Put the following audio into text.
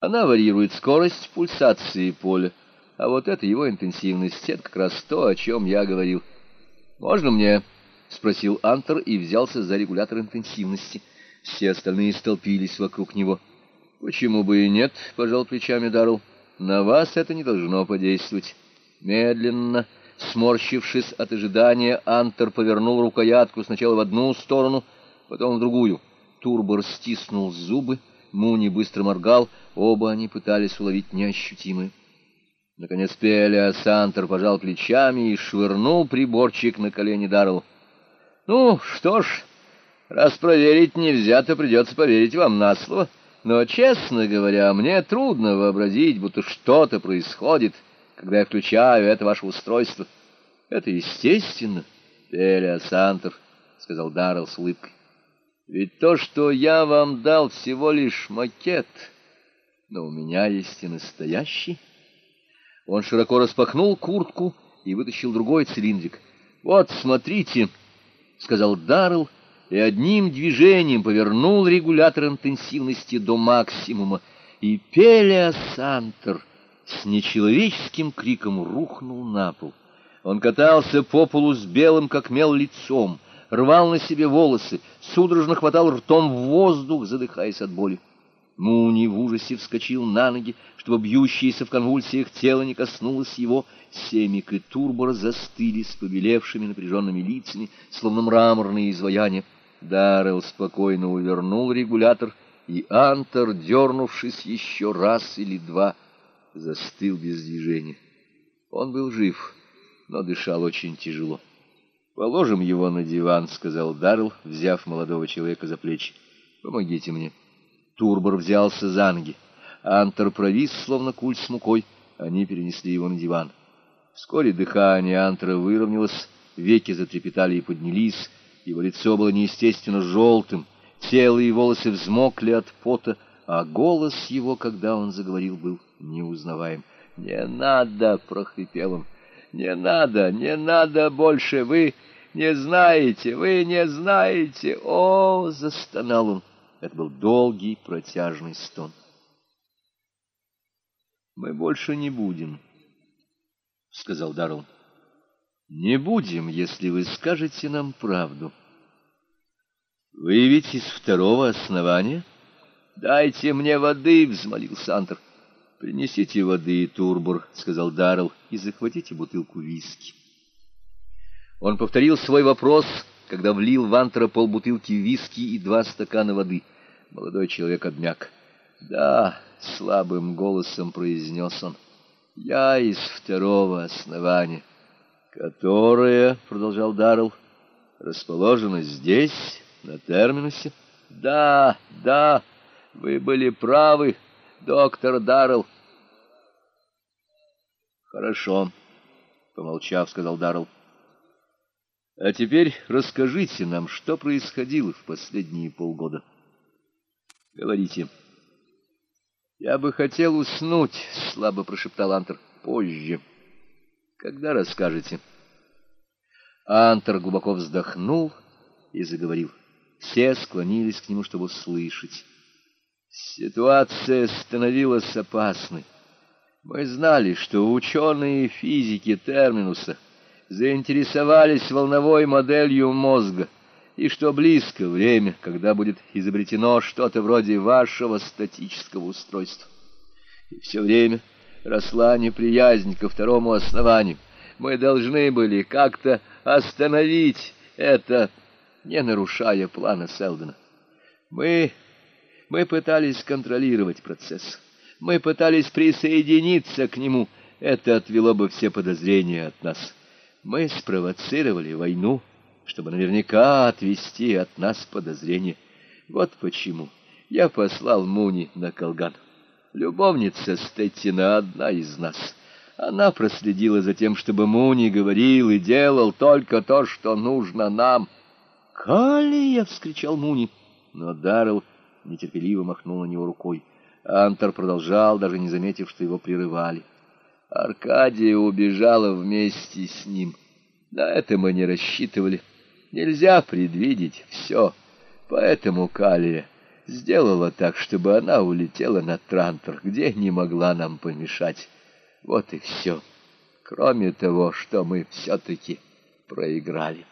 Она варьирует скорость пульсации поля, а вот это его интенсивность, это как раз то, о чем я говорил. «Можно мне?» — спросил Антер и взялся за регулятор интенсивности. Все остальные столпились вокруг него. «Почему бы и нет?» — пожал плечами Даррелл. «На вас это не должно подействовать». Медленно, сморщившись от ожидания, Антер повернул рукоятку сначала в одну сторону, потом в другую. Турбор стиснул зубы, Муни быстро моргал, оба они пытались уловить неощутимое. Наконец Пелиас Антер пожал плечами и швырнул приборчик на колени Даррелл. «Ну, что ж, раз проверить нельзя, то придется поверить вам на слово. Но, честно говоря, мне трудно вообразить, будто что-то происходит, когда я включаю это ваше устройство. Это естественно, Пелиас Антер», — сказал Даррелл с улыбкой. «Ведь то, что я вам дал, всего лишь макет, но у меня есть и настоящий». Он широко распахнул куртку и вытащил другой цилиндрик. «Вот, смотрите», — сказал Даррелл, и одним движением повернул регулятор интенсивности до максимума, и Пелеосантер с нечеловеческим криком рухнул на пол. Он катался по полу с белым, как мел, лицом, рвал на себе волосы, судорожно хватал ртом в воздух, задыхаясь от боли. Муни в ужасе вскочил на ноги, чтобы бьющееся в конвульсиях тело не коснулось его. Семик и Турбор застыли с побелевшими напряженными лицами, словно мраморные изваяния. Даррелл спокойно увернул регулятор, и Антер, дернувшись еще раз или два, застыл без движения. Он был жив, но дышал очень тяжело. «Положим его на диван», — сказал Даррелл, взяв молодого человека за плечи. «Помогите мне». Турбор взялся за ноги. Антер провис, словно куль с мукой. Они перенесли его на диван. Вскоре дыхание Антера выровнялось, веки затрепетали и поднялись, его лицо было неестественно желтым, тело и волосы взмокли от пота, а голос его, когда он заговорил, был неузнаваем. «Не надо!» — прохрипел он. «Не надо! Не надо больше! Вы не знаете! Вы не знаете!» «О!» — застонал он. Это был долгий протяжный стон. «Мы больше не будем», — сказал Даррелл. «Не будем, если вы скажете нам правду». «Вы ведь из второго основания?» «Дайте мне воды!» — взмолил Сантер. «Принесите воды, Турбур», — сказал Даррелл, — «и захватите бутылку виски». Он повторил свой вопрос когда влил в антро полбутылки виски и два стакана воды. Молодой человек обмяк. «Да», — слабым голосом произнес он, — «я из второго основания». «Которое», — продолжал Даррелл, — «расположено здесь, на терминусе?» «Да, да, вы были правы, доктор Даррелл». «Хорошо», — помолчав, сказал Даррелл. А теперь расскажите нам, что происходило в последние полгода. Говорите. Я бы хотел уснуть, слабо прошептал Антер. Позже. Когда расскажете? Антер глубоко вздохнул и заговорил. Все склонились к нему, чтобы слышать. Ситуация становилась опасной. Мы знали, что ученые физики Терминуса — заинтересовались волновой моделью мозга, и что близко время, когда будет изобретено что-то вроде вашего статического устройства. И все время росла неприязнь ко второму основанию. Мы должны были как-то остановить это, не нарушая плана Селдона. Мы, мы пытались контролировать процесс. Мы пытались присоединиться к нему. Это отвело бы все подозрения от нас. Мы спровоцировали войну, чтобы наверняка отвести от нас подозрения. Вот почему я послал Муни на Колган. Любовница Стеттина одна из нас. Она проследила за тем, чтобы Муни говорил и делал только то, что нужно нам. «Калия!» — вскричал Муни. Но Даррелл нетерпеливо махнул на него рукой. Антор продолжал, даже не заметив, что его прерывали. Аркадия убежала вместе с ним. На это мы не рассчитывали. Нельзя предвидеть все. Поэтому, Калия, сделала так, чтобы она улетела на Трантор, где не могла нам помешать. Вот и все. Кроме того, что мы все-таки проиграли.